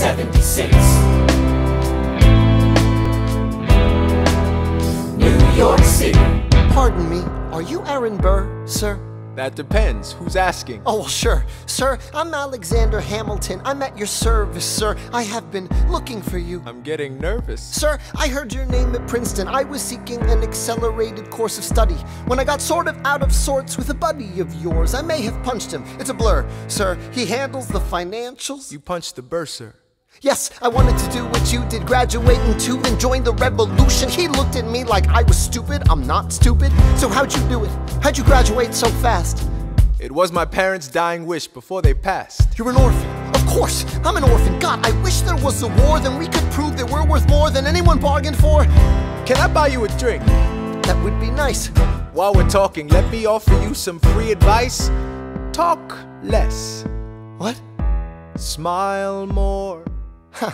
1976. New York City. Pardon me, are you Aaron Burr, sir? That depends. Who's asking? Oh, well, sure. Sir, I'm Alexander Hamilton. I'm at your service, sir. I have been looking for you. I'm getting nervous. Sir, I heard your name at Princeton. I was seeking an accelerated course of study. When I got sort of out of sorts with a buddy of yours, I may have punched him. It's a blur, sir. He handles the financials. You punched the bursar. Yes, I wanted to do what you did, graduate into then join the revolution. He looked at me like I was stupid. I'm not stupid. So how'd you do it? How'd you graduate so fast? It was my parents' dying wish before they passed. You're an orphan. Of course, I'm an orphan. God, I wish there was a war, then we could prove that we're worth more than anyone bargained for. Can I buy you a drink? That would be nice. While we're talking, let me offer you some free advice. Talk less. What? Smile more. Huh.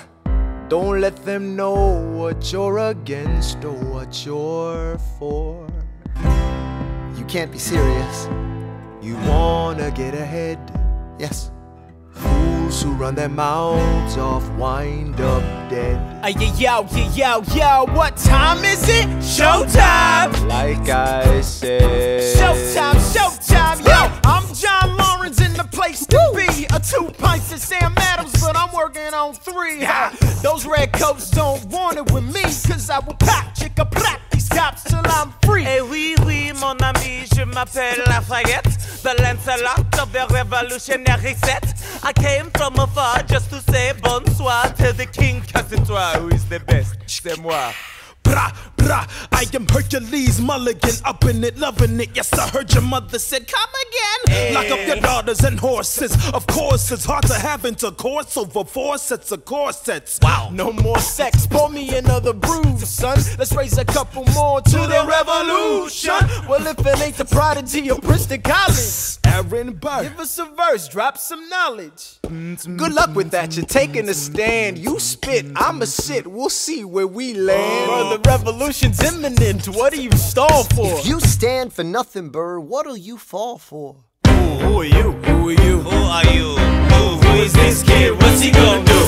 Don't let them know what you're against or what you're for. You can't be serious. You wanna get ahead. Yes. Fools who run their mouths off wind up dead. Uh, yo, yeah, yo, yo, what time is it? Showtime! Like I said. Showtime, showtime, yo! I'm John Laurens in the place to be. A two pints of Sam Adams, but I'm working on three. Those red coats don't want it with me, cause I will pop, chicka, plap these cops till I'm free. Eh oui, oui, mon ami, je m'appelle Lafayette, the Lancelot of the revolutionary set. I came from afar just to say bonsoir to the king, cause it's toi who is the best. C'est moi. Brah, brah, I am Hercules Mulligan, up in it, loving it. Yes, I heard your mother said, Come again. Lock up your daughters and horses. Of course, it's hard to have intercourse over four sets of corsets. Wow. No more sex, pour me another brew, son. Let's raise a couple more to the revolution. Well, if it ain't the prodigy of Princeton College, Aaron Burr. give us a verse, drop some knowledge. Good luck with that. You're taking a stand. You spit, I'ma sit. We'll see where we land. For the revolution's imminent. What do you stall for? If you stand for nothing, Burr, what'll you fall for? Who are you? Who are you? Who are you? Who, who is this kid? What's he gonna do?